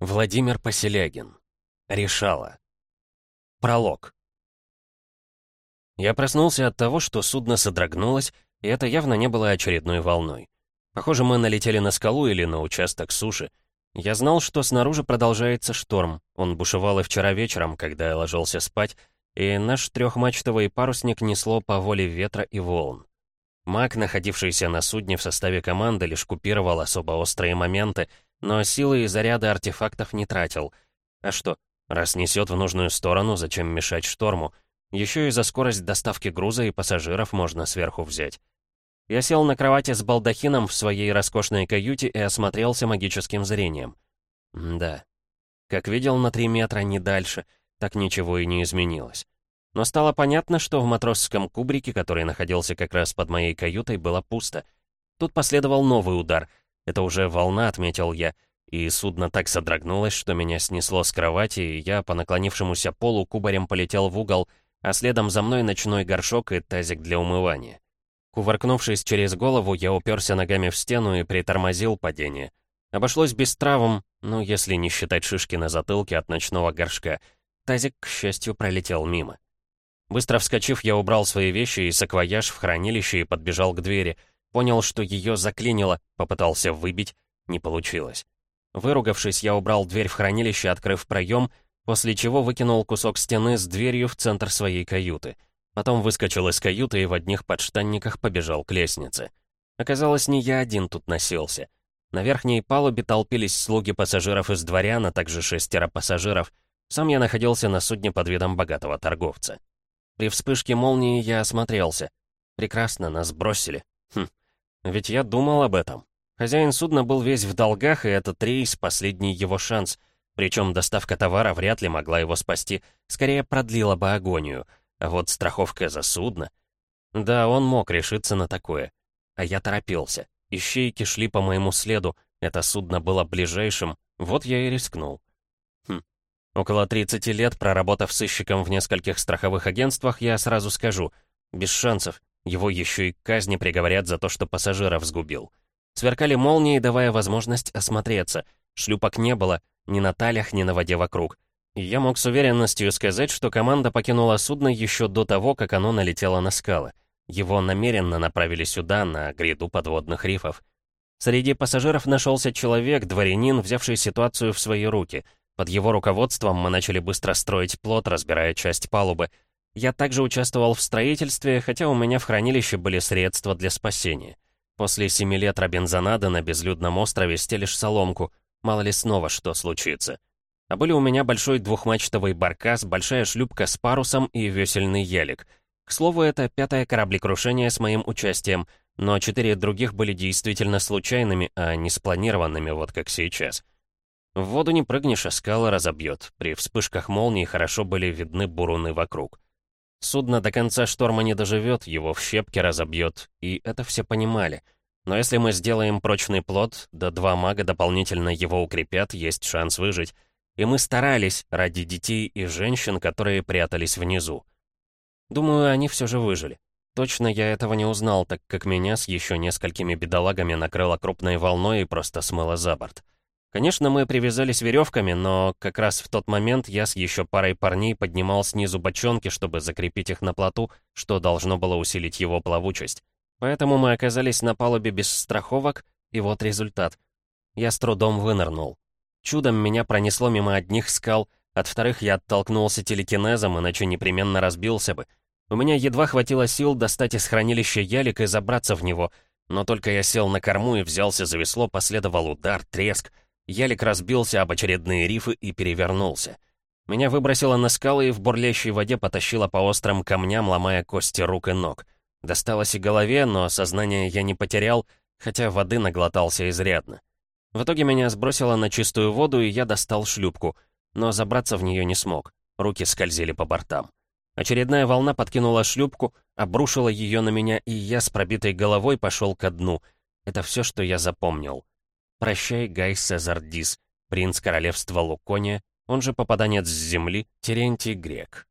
Владимир Поселягин. Решала. Пролог. Я проснулся от того, что судно содрогнулось, и это явно не было очередной волной. Похоже, мы налетели на скалу или на участок суши. Я знал, что снаружи продолжается шторм. Он бушевал и вчера вечером, когда я ложился спать, и наш трехмачтовый парусник несло по воле ветра и волн. Маг, находившийся на судне в составе команды, лишь купировал особо острые моменты, но силы и заряды артефактов не тратил. А что, раз несет в нужную сторону, зачем мешать шторму? Еще и за скорость доставки груза и пассажиров можно сверху взять. Я сел на кровати с балдахином в своей роскошной каюте и осмотрелся магическим зрением. М да. Как видел на три метра, не дальше, так ничего и не изменилось. Но стало понятно, что в матросском кубрике, который находился как раз под моей каютой, было пусто. Тут последовал новый удар — это уже волна, отметил я, и судно так содрогнулось, что меня снесло с кровати, и я по наклонившемуся полу кубарем полетел в угол, а следом за мной ночной горшок и тазик для умывания. Кувыркнувшись через голову, я уперся ногами в стену и притормозил падение. Обошлось без травм, ну, если не считать шишки на затылке от ночного горшка. Тазик, к счастью, пролетел мимо. Быстро вскочив, я убрал свои вещи и саквояж в хранилище и подбежал к двери — Понял, что ее заклинило, попытался выбить, не получилось. Выругавшись, я убрал дверь в хранилище, открыв проем, после чего выкинул кусок стены с дверью в центр своей каюты. Потом выскочил из каюты и в одних подштанниках побежал к лестнице. Оказалось, не я один тут носился. На верхней палубе толпились слуги пассажиров из дворян, а также шестеро пассажиров. Сам я находился на судне под видом богатого торговца. При вспышке молнии я осмотрелся. Прекрасно, нас бросили. Хм, ведь я думал об этом. Хозяин судна был весь в долгах, и этот рейс — последний его шанс. Причем доставка товара вряд ли могла его спасти, скорее продлила бы агонию. А вот страховка за судно... Да, он мог решиться на такое. А я торопился. Ищейки шли по моему следу, это судно было ближайшим, вот я и рискнул. Хм. Около 30 лет, проработав сыщиком в нескольких страховых агентствах, я сразу скажу, без шансов. Его еще и к казни приговорят за то, что пассажиров сгубил. Сверкали молнии, давая возможность осмотреться. Шлюпок не было, ни на талях, ни на воде вокруг. И я мог с уверенностью сказать, что команда покинула судно еще до того, как оно налетело на скалы. Его намеренно направили сюда, на гряду подводных рифов. Среди пассажиров нашелся человек, дворянин, взявший ситуацию в свои руки. Под его руководством мы начали быстро строить плот, разбирая часть палубы. Я также участвовал в строительстве, хотя у меня в хранилище были средства для спасения. После семи лет Робинзонада на безлюдном острове стелишь соломку, мало ли снова что случится. А были у меня большой двухмачтовый баркас, большая шлюпка с парусом и весельный елик. К слову, это пятое кораблекрушение с моим участием, но четыре других были действительно случайными, а не спланированными, вот как сейчас. В воду не прыгнешь, а скалы разобьет. При вспышках молнии хорошо были видны буруны вокруг. Судно до конца шторма не доживет, его в щепки разобьет, и это все понимали. Но если мы сделаем прочный плод, да два мага дополнительно его укрепят, есть шанс выжить. И мы старались ради детей и женщин, которые прятались внизу. Думаю, они все же выжили. Точно я этого не узнал, так как меня с еще несколькими бедолагами накрыло крупной волной и просто смыло за борт. Конечно, мы привязались веревками, но как раз в тот момент я с еще парой парней поднимал снизу бочонки, чтобы закрепить их на плоту, что должно было усилить его плавучесть. Поэтому мы оказались на палубе без страховок, и вот результат. Я с трудом вынырнул. Чудом меня пронесло мимо одних скал, от вторых я оттолкнулся телекинезом, иначе непременно разбился бы. У меня едва хватило сил достать из хранилища ялик и забраться в него, но только я сел на корму и взялся за весло, последовал удар, треск — Ялик разбился об очередные рифы и перевернулся. Меня выбросило на скалы и в бурлящей воде потащило по острым камням, ломая кости рук и ног. Досталось и голове, но сознание я не потерял, хотя воды наглотался изрядно. В итоге меня сбросило на чистую воду, и я достал шлюпку, но забраться в нее не смог. Руки скользили по бортам. Очередная волна подкинула шлюпку, обрушила ее на меня, и я с пробитой головой пошел ко дну. Это все, что я запомнил. Прощай, Гай Сезар Дис, принц королевства Лукония, он же попаданец с земли, Терентий Грек.